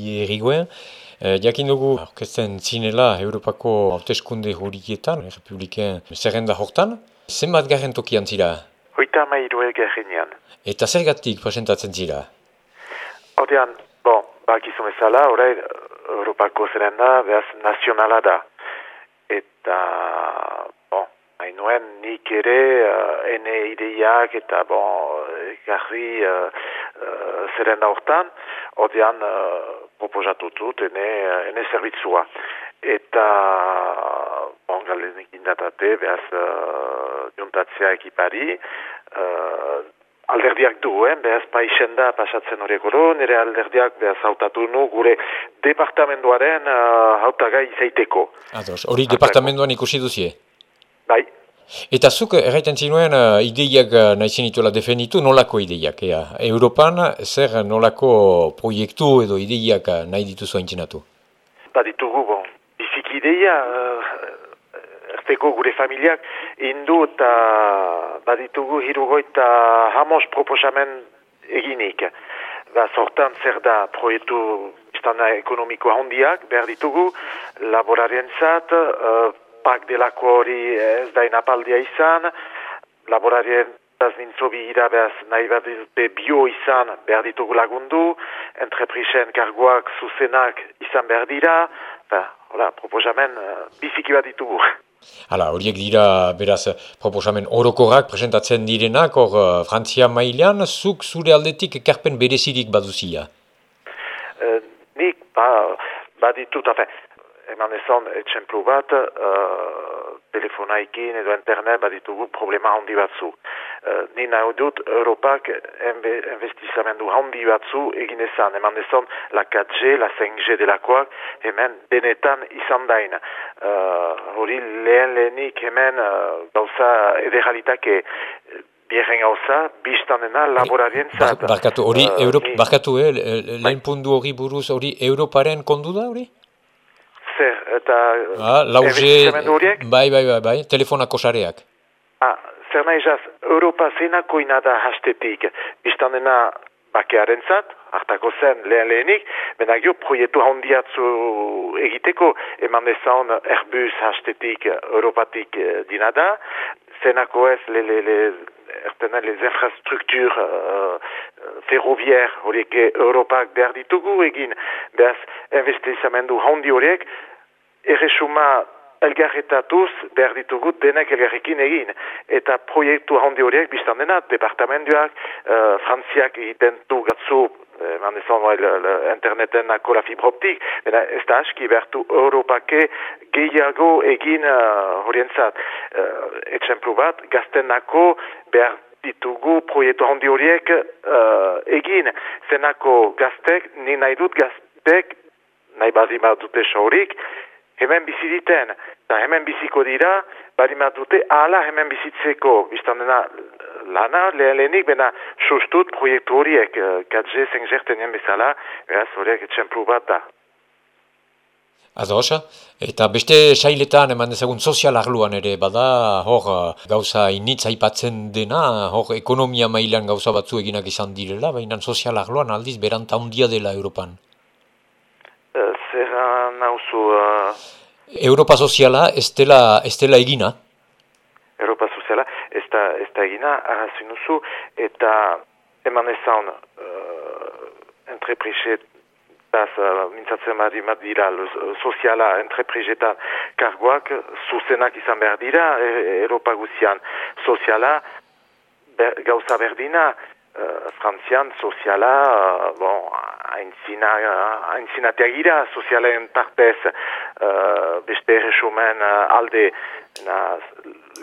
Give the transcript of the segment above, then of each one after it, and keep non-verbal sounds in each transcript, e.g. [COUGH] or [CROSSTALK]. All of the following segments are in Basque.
Didier Rigoen. E, jakin dugu, orkesten zinela Europako hauteskunde horietan, Republiken zerrenda hortan. Zenbat garen tokian zira? Hoita mairu egerenean. Eta zergatik presentatzen zira? Hortean, bon, bakizun ezala, horre Europako zerrenda behaz nazionala da. Eta, bon, hainuen nik ere, uh, ene ideiak eta, bon, garri uh, uh, zerrenda hortan, hortean, uh, proposatu dut ene, ene zerbitzua. Eta, bon, galenik indatate, behaz, uh, juntatzea ekipari, uh, alderdiak duen, behaz paixen da pasatzen horiek oro, nire alderdiak behaz hautatu nu gure departamentoaren uh, hautagai izaiteko. Ados, hori departamentoan ikusi duzie? Bai. Eta zuk erraiten zinuen uh, ideiak uh, nahi zenituela definitu, nolako ideiak, ea? Europan zer nolako proiektu edo ideiak uh, nahi dituzu haintzinatu? Ba ditugu, bon, biziki ideia, uh, erteko gure familiak, indu eta baditugu hirugo eta hamos proposamen eginik. Ba, sortan zer da proiektu istana ekonomiko handiak, behar ditugu, laborarien zat, uh, pak delako hori ez da inapaldia izan, laborarien az mintzo bihira behaz nahi bat dute bio izan behar ditugu lagundu, entreprisen kargoak zuzenak izan behar dira, ba, hola, proposamen uh, biziki bat ditugu. Hala, horiek dira, beraz, proposamen orokorrak presentatzen direnak, hor, uh, Frantzia mailean, zuk zure aldetik ekarpen berezirik baduzia? Uh, nik, ba, baditut, enfin, eman ezan, etxemplu bat, uh, telefonaikin edo internet baditugu problema handi batzu. Uh, ni nahi dut, Europak investizamendu handi batzu egin ezan. Eman ezan, la 4G, la 5G delakoak, hemen denetan izan dain. Hori uh, lehen lehenik hemen uh, gauza ederalitake Bierren gauza, biztan dena laborarien zat. Barkatu, hori, uh, barkatu, eh, lehen pundu hori buruz, hori Europaren kondu da, hori? Zer, eta ah, lauze, bai, bai, bai, bai, telefonako sareak. Ah, zer nahi jaz, Europa zenako inada hastetik, biztan dena bakearen zat, hartako zen lehen lehenik, bena gio proietu handiatzu egiteko, eman dezan Airbus hastetik Europatik eh, dinada, zenako ez le, le, le, ertena les infrastruktur uh, ferroviaire horiek Europak behar ditugu egin, behaz investizamendu handi horiek, erresuma elgarretatuz behar ditugut denak elgarrekin egin. Eta proiektu handi horiek biztan dena, departamentuak, uh, frantziak egiten du gatzu, eman eh, ezan interneten nako la fibroptik, bena ez da aski behartu Europake gehiago egin uh, horientzat. Uh, etxemplu bat, gazten nako behar ditugu proiektu handi horiek uh, egin. Zenako gaztek, ni nahi dut gaztek, nahi bazima dute saurik, hemen bizi diten, eta hemen biziko dira, bari dute, ala hemen bizitzeko, biztan dena lana, lehen lehenik, bena sustut proiektu horiek, 4G, 5G, tenien bezala, eraz horiek etxemplu bat da. Ados, eta beste sailetan eman dezagun sozial arluan ere, bada hor gauza initz aipatzen dena, hor ekonomia mailan gauza batzu eginak izan direla, baina sozial arluan aldiz beranta handia dela Europan. Zerra nauzu... Uh... Europa soziala ez dela, ez dela egina? Europa soziala ez da, ez da egina, arrazu nuzu, eta eman ezan uh, entreprisetaz uh, mintzatzen badi dira soziala entreprisetan kargoak zuzenak izan behar dira e, Europa guzian soziala ber, gauza berdina uh, frantzian soziala uh, bon, haintzina, haintzina teagira, sozialen partez uh, beste resumen uh, alde na,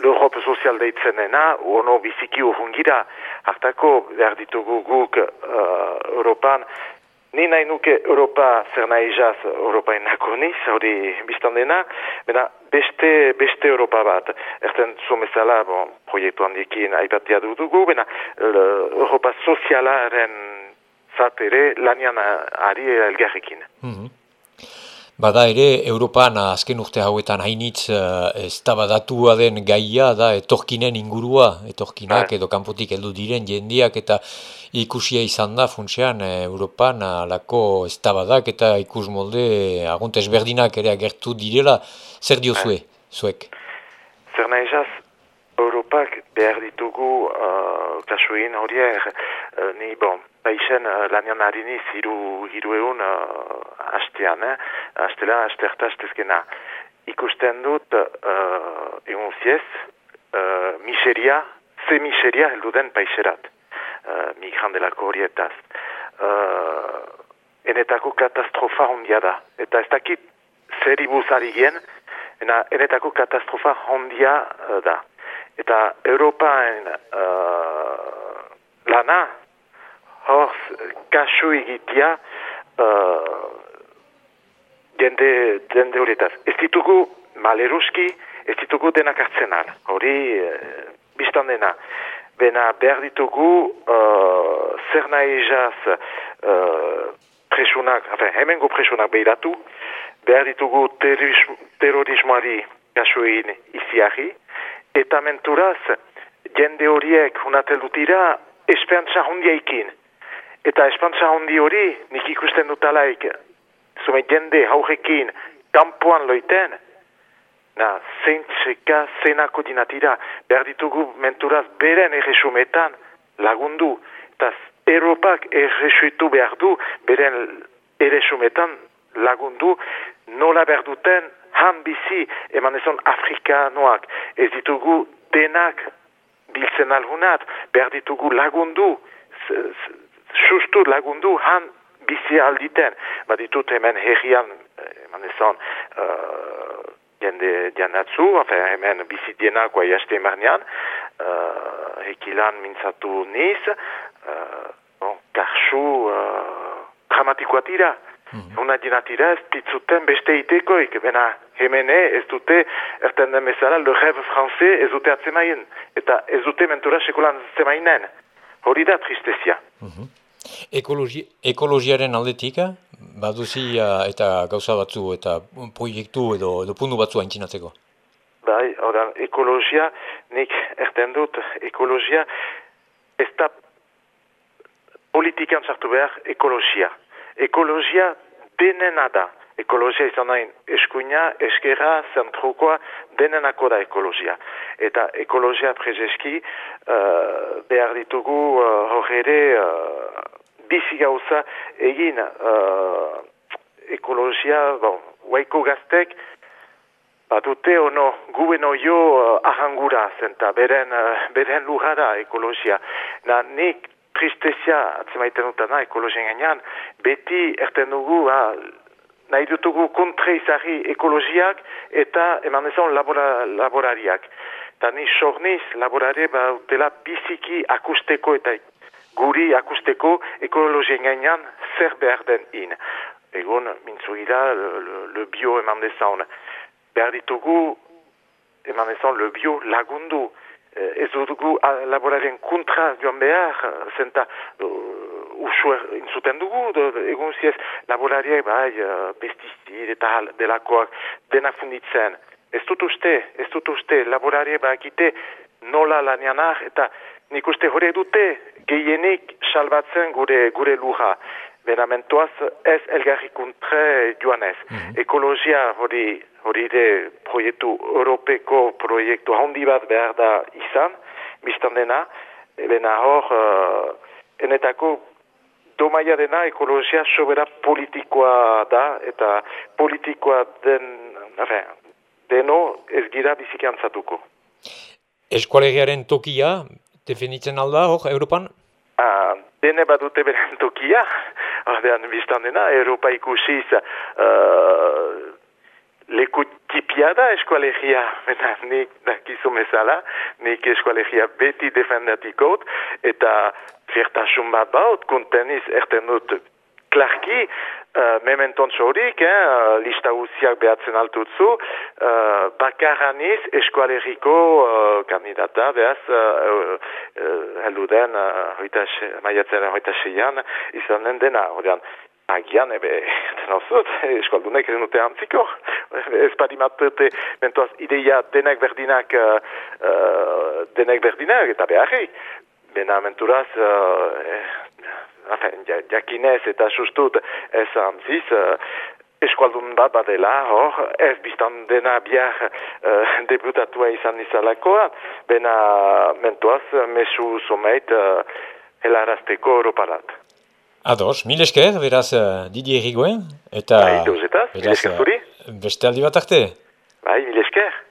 l'Europe sozial deitzen dena, ono biziki urrungira, hartako behar ditugu guk uh, Europan, Ni nahi nuke Europa zer nahi jaz Europa enako niz, hori biztan dena, bena beste, beste Europa bat. Erten zumezala, bon, proiektu handiekin aipatia dugu, bena Europa sozialaren zat ere lanian ari elgarrekin. Mm -hmm. Bada ere, Europan azken urte hauetan hainitz uh, ez tabadatua den gaia da etorkinen ingurua, etorkinak edo kanpotik heldu diren jendiak eta ikusia izan da funtsean uh, Europan alako ez tabadak eta ikus molde aguntez berdinak ere agertu direla, zer diozue, zuek? Zer nahi jaz, Europak behar ditugu uh, kasuin horiek, uh, ni bon, baixen uh, lanian hariniz hiru, hiru egun uh, hastean, eh? Hastela, hasterta, hastezkena. Ikusten dut uh, egun ziez, uh, miseria, ze miseria heldu den paixerat, uh, migrandelako horietaz. Uh, enetako katastrofa hondia da, eta ez dakit zer ibuzari gen, enetako katastrofa hondia uh, da eta Europaen uh, lana hor kasu egitea uh, jende, jende horietaz. Ez ditugu maleruski, ez ditugu denak hartzen hori uh, biztan dena. Bena behar ditugu uh, zer nahi jaz uh, presunak, enfin, hemengo presunak behiratu, behar ditugu terrorismoari kasu egin iziari, eta menturaz jende horiek unatel dutira esperantza hondiaikin. Eta esperantza hondi hori nik ikusten dutalaik zume jende haurekin kampuan loiten. Na zeintzeka zenako dinatira behar ditugu menturaz beren erresumetan lagundu. Eta Europak erresuitu behar du beren erresumetan lagundu. Nola behar duten han bizi eman ezon Afrikanoak. Ez ditugu denak biltzen alhunat, behar ditugu lagundu, sustu lagundu han bizi alditen. Ba ditut hemen herrian, eman ezon, uh, jende dianatzu, hemen bizi dienak guai haste marnean, uh, hekilan mintzatu niz, uh, bon, karsu uh, dramatikoa tira. Mm Una dinatira ez ditzuten beste itekoik, bena hemene ez dute, erten den bezala, le rêve français ez dute atzemaien, eta ez dute mentura sekulan atzemainen. Hori da tristezia. Mm Ekologi, ekologiaren aldetik, baduzi eta gauza batzu eta proiektu edo, edo puntu batzu haintzinatzeko? Bai, oran, ekologia, nik erten dut, ekologia ez da politikan sartu behar ekologia ekologia denena da. Ekologia izan nahi eskuina, eskera, zentrukoa, denenako da ekologia. Eta ekologia prezeski uh, behar ditugu uh, horre uh, bizi gauza egin uh, ekologia, bon, waiko gaztek, Badute ono guen oio uh, ahangura zenta, beren, uh, beren lujara ekologia. Na nik tristezia atzemaiten dutana ekologien gainean, beti erten dugu, ha, nahi dutugu kontre izari ekologiak eta eman ezan labora, laborariak. Eta ni sorniz laborare ba dela biziki akusteko eta guri akusteko ekologien gainean zer behar den in. Egon, mintzugira, le, le, le bio eman dezan. Behar ditugu, eman dezan, le bio lagundu. Eh, ez dugu laboraren kontra joan behar, zenta uh, usuer inzuten dugu, egun ziez laborariak bai uh, pestizid eta delakoak denak funditzen. Ez dut uste, ez dut uste, laborariak bakite nola lanianak eta nik uste hori dute gehienik salbatzen gure, gure luja. Benamentoaz ez elgarrikuntre joanez. Mm -hmm. Ekologia hori hori de proiektu europeko proiektu handi bat behar da izan, biztan dena, ebena hor, uh, enetako domaia dena ekologia sobera politikoa da, eta politikoa den, afe, deno ez gira bizikiantzatuko. Eskualegiaren tokia, definitzen alda hor, Europan? Ah, dene bat dute beren tokia, ordean biztan dena, Europa ikusiz, uh, leku tipia da eskualegia, eta nik dakizu mezala, nik eskualegia beti defendatikot, eta fiertasun bat baut, konteniz erten dut klarki, uh, mementon txorik, eh, uh, lista usiak behatzen altutzu, uh, bakaraniz eskualeriko uh, kandidata, behaz, uh, uh, heldu den, uh, hoita, maiatzera hoita seian, izan den dena, Agian, ebe, [LAUGHS] tenozut, eskaldunek eren dute antziko. Ez padimatute, mentoaz, ideia denek berdinak, uh, uh, denek berdinak, eta beharri. Bena menturaz, uh, eh, jakinez eta sustut ez antziz, uh, eskualdun bat badela, hor, ez biztan dena biar uh, debutatua izan izalakoa, bena mentuaz, mesu someit, uh, helarazteko Europarat. Ados, mil esker, beraz, Didier Rigoen, eta... Bai, deuzetaz, mil esker zuri. Beste aldi bat arte? Bai, mil esker.